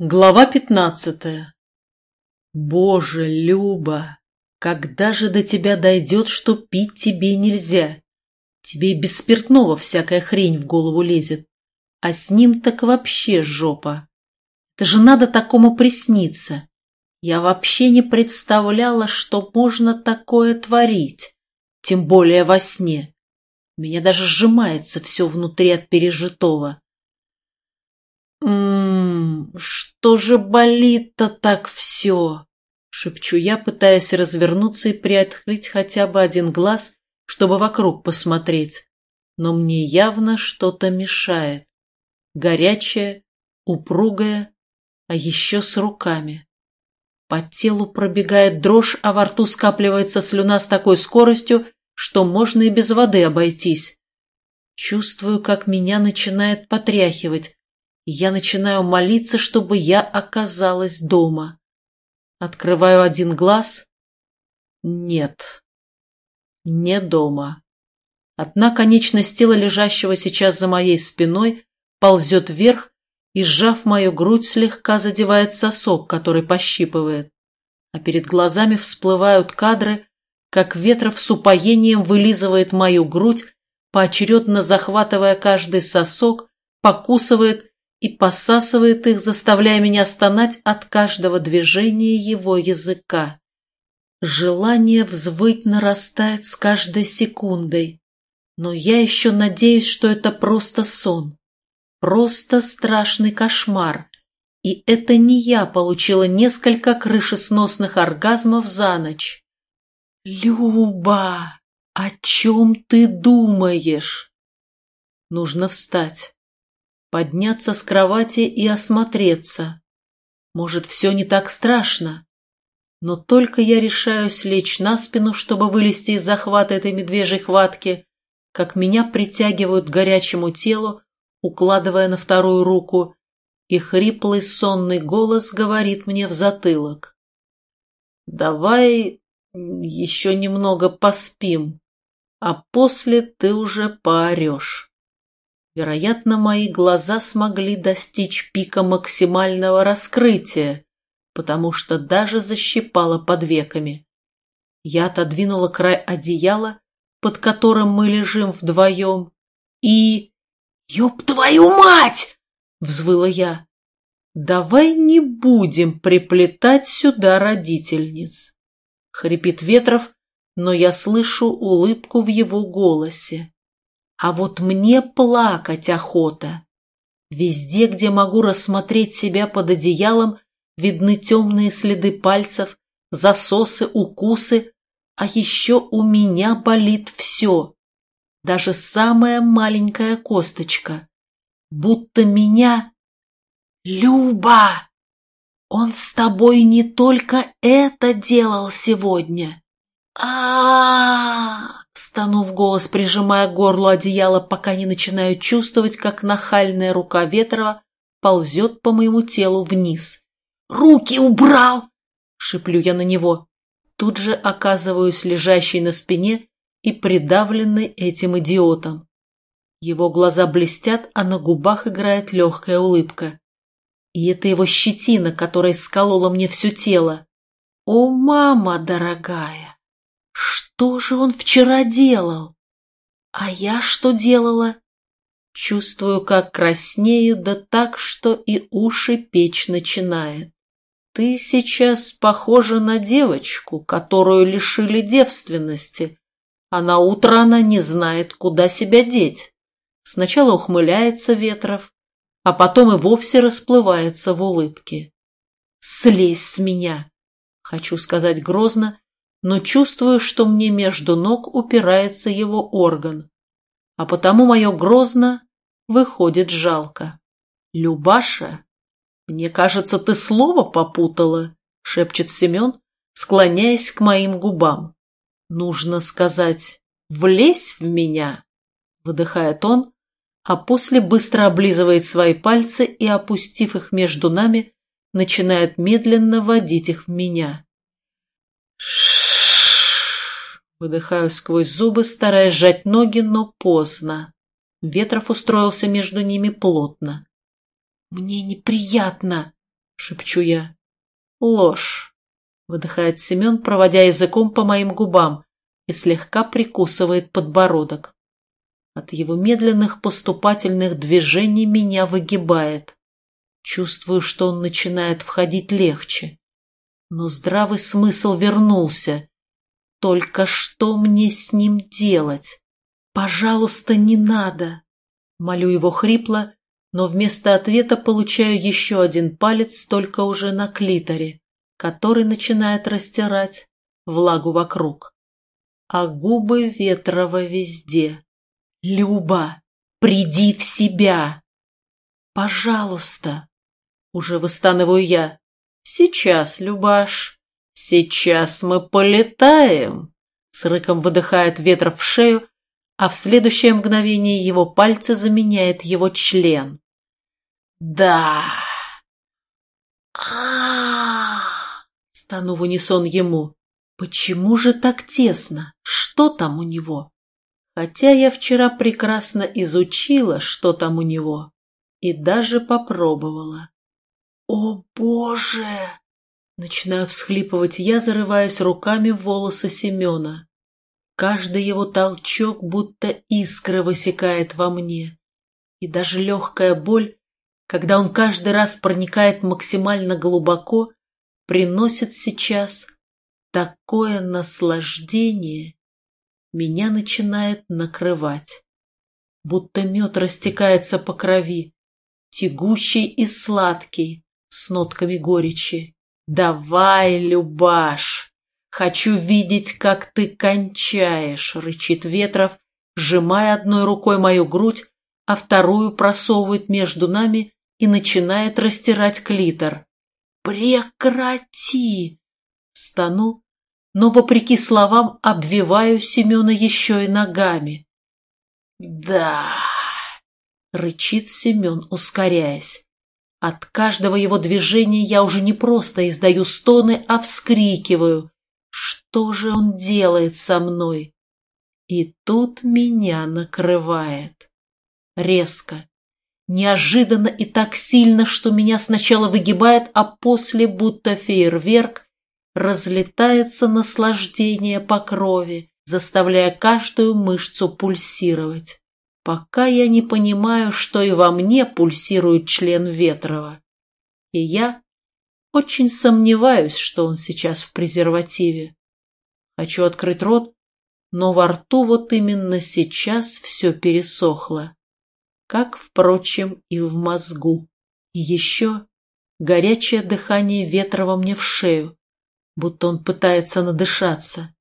Глава пятнадцатая Боже, Люба, когда же до тебя дойдет, что пить тебе нельзя? Тебе и без спиртного всякая хрень в голову лезет, а с ним так вообще жопа. Это же надо такому присниться. Я вообще не представляла, что можно такое творить, тем более во сне. Меня даже сжимается все внутри от пережитого. «Ммм, что же болит-то так все?» — шепчу я, пытаясь развернуться и приоткрыть хотя бы один глаз, чтобы вокруг посмотреть. Но мне явно что-то мешает. Горячее, упругое, а еще с руками. По телу пробегает дрожь, а во рту скапливается слюна с такой скоростью, что можно и без воды обойтись. Чувствую, как меня начинает потряхивать, я начинаю молиться, чтобы я оказалась дома. Открываю один глаз. Нет. Не дома. Одна конечность тела, лежащего сейчас за моей спиной, ползет вверх и, сжав мою грудь, слегка задевает сосок, который пощипывает. А перед глазами всплывают кадры, как Ветров с упоением вылизывает мою грудь, поочередно захватывая каждый сосок, покусывает и посасывает их, заставляя меня стонать от каждого движения его языка. Желание взвыть нарастает с каждой секундой, но я еще надеюсь, что это просто сон, просто страшный кошмар, и это не я получила несколько крышесносных оргазмов за ночь. «Люба, о чем ты думаешь?» Нужно встать подняться с кровати и осмотреться. Может, все не так страшно. Но только я решаюсь лечь на спину, чтобы вылезти из захвата этой медвежьей хватки, как меня притягивают к горячему телу, укладывая на вторую руку, и хриплый сонный голос говорит мне в затылок. «Давай еще немного поспим, а после ты уже поорешь». Вероятно, мои глаза смогли достичь пика максимального раскрытия, потому что даже защипало под веками. Я отодвинула край одеяла, под которым мы лежим вдвоем, и... «Ёб твою мать!» — взвыла я. «Давай не будем приплетать сюда родительниц!» Хрипит Ветров, но я слышу улыбку в его голосе. А вот мне плакать охота. Везде, где могу рассмотреть себя под одеялом, видны темные следы пальцев, засосы, укусы, а еще у меня болит все, даже самая маленькая косточка. Будто меня... Люба! Он с тобой не только это делал сегодня. а, -а, -а, -а Стану в голос, прижимая к горлу одеяло, пока не начинаю чувствовать, как нахальная рука Ветрова ползет по моему телу вниз. «Руки убрал!» — шиплю я на него. Тут же оказываюсь лежащей на спине и придавленной этим идиотом. Его глаза блестят, а на губах играет легкая улыбка. И это его щетина, которая сколола мне все тело. О, мама дорогая! Что же он вчера делал? А я что делала? Чувствую, как краснею, да так, что и уши печь начинает. Ты сейчас похожа на девочку, которую лишили девственности, а на утро она не знает, куда себя деть. Сначала ухмыляется Ветров, а потом и вовсе расплывается в улыбке. «Слезь с меня!» — хочу сказать грозно, но чувствую, что мне между ног упирается его орган, а потому мое грозно выходит жалко. «Любаша, мне кажется, ты слово попутала», — шепчет Семен, склоняясь к моим губам. «Нужно сказать, влезь в меня», — выдыхает он, а после быстро облизывает свои пальцы и, опустив их между нами, начинает медленно водить их в меня. Выдыхаю сквозь зубы, стараясь сжать ноги, но поздно. Ветров устроился между ними плотно. «Мне неприятно!» — шепчу я. «Ложь», — выдыхает Семен, проводя языком по моим губам и слегка прикусывает подбородок. От его медленных поступательных движений меня выгибает. Чувствую, что он начинает входить легче. Но здравый смысл вернулся. Только что мне с ним делать? Пожалуйста, не надо. Молю его хрипло, но вместо ответа получаю еще один палец, только уже на клиторе, который начинает растирать влагу вокруг. А губы Ветрова везде. «Люба, приди в себя!» «Пожалуйста!» Уже выстанываю я. «Сейчас, Любаш, сейчас мы полетаем!» С рыком выдыхает Ветров в шею, а в следующее мгновение его пальцы заменяет его член. «Да!» а Стану в унисон ему. «Почему же так тесно? Что там у него?» Хотя я вчера прекрасно изучила, что там у него, и даже попробовала. «О, Боже!» Начинаю всхлипывать я, зарываясь руками в волосы Семена. Каждый его толчок будто искра высекает во мне. И даже легкая боль, когда он каждый раз проникает максимально глубоко, приносит сейчас такое наслаждение, меня начинает накрывать. Будто мед растекается по крови, тягучий и сладкий, с нотками горечи. «Давай, Любаш!» «Хочу видеть, как ты кончаешь», — рычит Ветров, сжимая одной рукой мою грудь, а вторую просовывает между нами и начинает растирать клитор. «Прекрати!» Стану, но, вопреки словам, обвиваю Семена еще и ногами. «Да!» — рычит Семен, ускоряясь. От каждого его движения я уже не просто издаю стоны, а вскрикиваю. Что же он делает со мной? И тут меня накрывает. Резко, неожиданно и так сильно, что меня сначала выгибает, а после, будто фейерверк, разлетается наслаждение по крови, заставляя каждую мышцу пульсировать. Пока я не понимаю, что и во мне пульсирует член Ветрова. И я очень сомневаюсь, что он сейчас в презервативе. Хочу открыть рот, но во рту вот именно сейчас все пересохло. Как, впрочем, и в мозгу. И еще горячее дыхание Ветрова мне в шею, будто он пытается надышаться.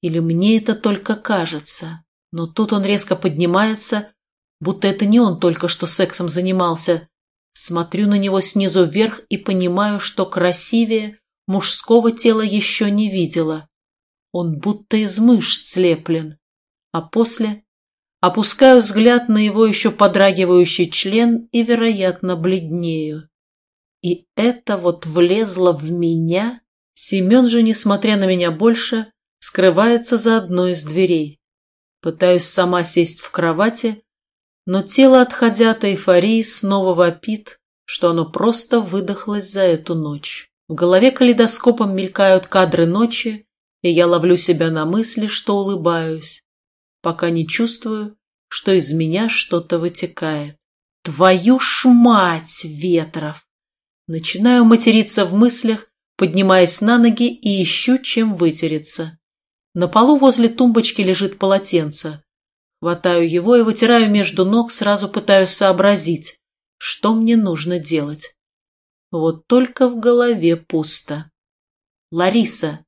Или мне это только кажется. Но тут он резко поднимается, будто это не он только что сексом занимался, Смотрю на него снизу вверх и понимаю, что красивее мужского тела еще не видела. Он будто из мышц слеплен. А после опускаю взгляд на его еще подрагивающий член и, вероятно, бледнею. И это вот влезло в меня? Семен же, несмотря на меня больше, скрывается за одной из дверей. Пытаюсь сама сесть в кровати, но тело, отходя от эйфории, снова вопит, что оно просто выдохлось за эту ночь. В голове калейдоскопом мелькают кадры ночи, и я ловлю себя на мысли, что улыбаюсь, пока не чувствую, что из меня что-то вытекает. Твою ж мать, Ветров! Начинаю материться в мыслях, поднимаясь на ноги и ищу, чем вытереться. На полу возле тумбочки лежит полотенце. Хватаю его и вытираю между ног, сразу пытаюсь сообразить, что мне нужно делать. Вот только в голове пусто. Лариса,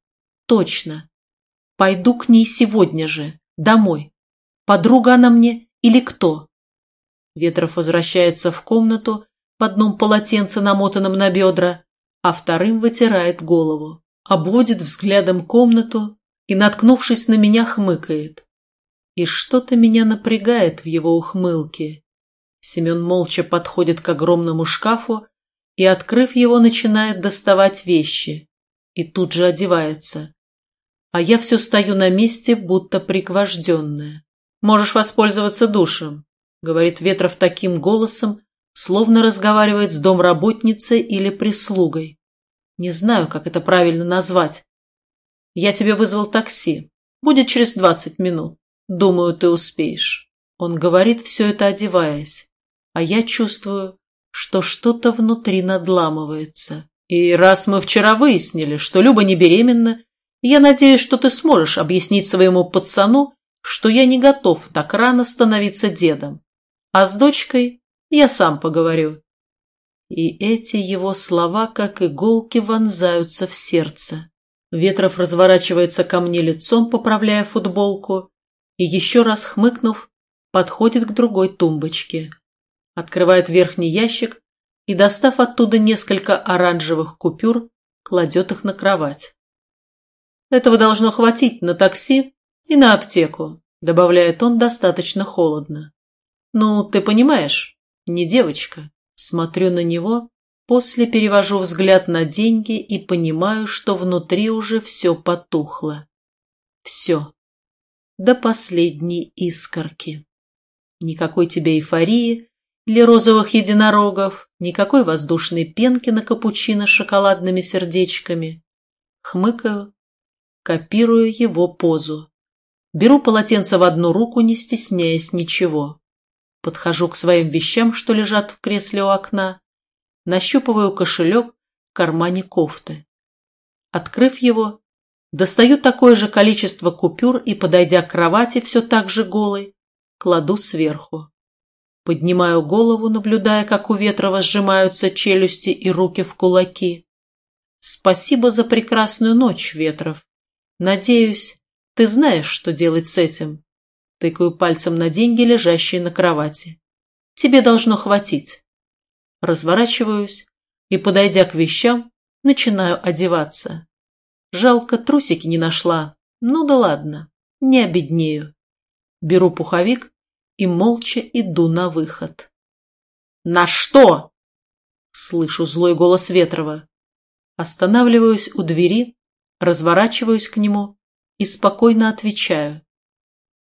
точно. Пойду к ней сегодня же, домой. Подруга она мне или кто? Ветров возвращается в комнату в одном полотенце, намотанном на бедра, а вторым вытирает голову, обводит взглядом комнату и, наткнувшись на меня, хмыкает. И что-то меня напрягает в его ухмылке. Семен молча подходит к огромному шкафу и, открыв его, начинает доставать вещи. И тут же одевается. А я все стою на месте, будто пригвожденная. «Можешь воспользоваться душем», — говорит Ветров таким голосом, словно разговаривает с домработницей или прислугой. Не знаю, как это правильно назвать. Я тебе вызвал такси. Будет через двадцать минут. Думаю, ты успеешь. Он говорит все это одеваясь, а я чувствую, что что-то внутри надламывается. И раз мы вчера выяснили, что Люба не беременна, я надеюсь, что ты сможешь объяснить своему пацану, что я не готов так рано становиться дедом. А с дочкой я сам поговорю. И эти его слова, как иголки, вонзаются в сердце. Ветров разворачивается ко мне лицом, поправляя футболку, и еще раз хмыкнув, подходит к другой тумбочке. Открывает верхний ящик и, достав оттуда несколько оранжевых купюр, кладет их на кровать. «Этого должно хватить на такси и на аптеку», добавляет он достаточно холодно. «Ну, ты понимаешь, не девочка». Смотрю на него, после перевожу взгляд на деньги и понимаю, что внутри уже все потухло. Все. До последней искорки. Никакой тебе эйфории или розовых единорогов, никакой воздушной пенки на капучино с шоколадными сердечками. Хмыкаю, копирую его позу. Беру полотенце в одну руку, не стесняясь ничего. Подхожу к своим вещам, что лежат в кресле у окна, нащупываю кошелек в кармане кофты. Открыв его, достаю такое же количество купюр и, подойдя к кровати, все так же голой, кладу сверху. Поднимаю голову, наблюдая, как у Ветрова сжимаются челюсти и руки в кулаки. Спасибо за прекрасную ночь, Ветров. Надеюсь, ты знаешь, что делать с этим. Тыкаю пальцем на деньги, лежащие на кровати. Тебе должно хватить. Разворачиваюсь и, подойдя к вещам, начинаю одеваться. Жалко, трусики не нашла. Ну да ладно, не обеднею. Беру пуховик и молча иду на выход. «На что?» Слышу злой голос Ветрова. Останавливаюсь у двери, разворачиваюсь к нему и спокойно отвечаю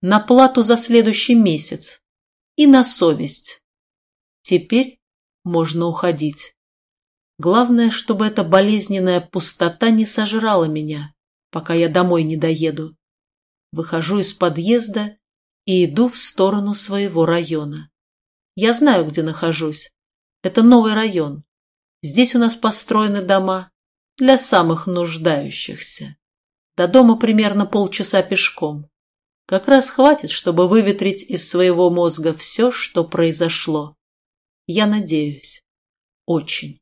на плату за следующий месяц и на совесть. Теперь можно уходить. Главное, чтобы эта болезненная пустота не сожрала меня, пока я домой не доеду. Выхожу из подъезда и иду в сторону своего района. Я знаю, где нахожусь. Это новый район. Здесь у нас построены дома для самых нуждающихся. До дома примерно полчаса пешком. Как раз хватит, чтобы выветрить из своего мозга все, что произошло. Я надеюсь. Очень.